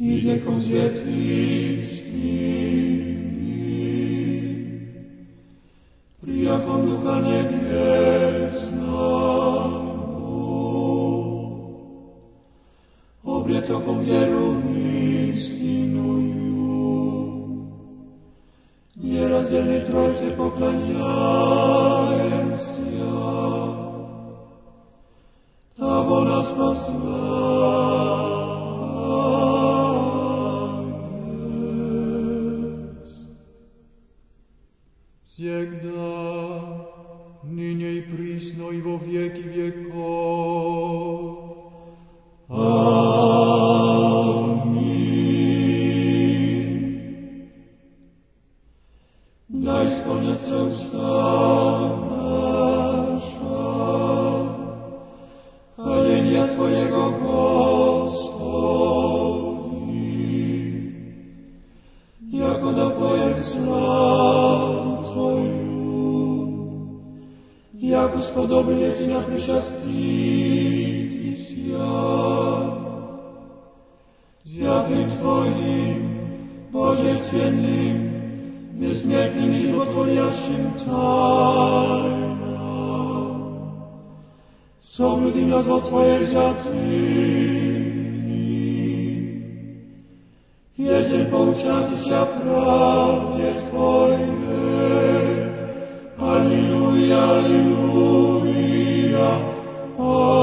Ide consuetistimi, priacom ducanem es namo, obreto cum hierumis finuiu, hieras del nitrois epoclaniaem sia, tavolas pasmas, Siegna, nynie i prisno i wo wieki wieków. Amen. Daj spełniać usta nasza, halenia Twojego Gospodi, jako da pojem. Jako spodobny jest i nas i świat. Światłem Twoim, Bożestwiennym, niesmiertnym żywotworiaszym tajna. Sobludi nazwo Twoje zjatyni. Jeżeli pouczati się prawdzie Twojej. Alleluia. Alleluia.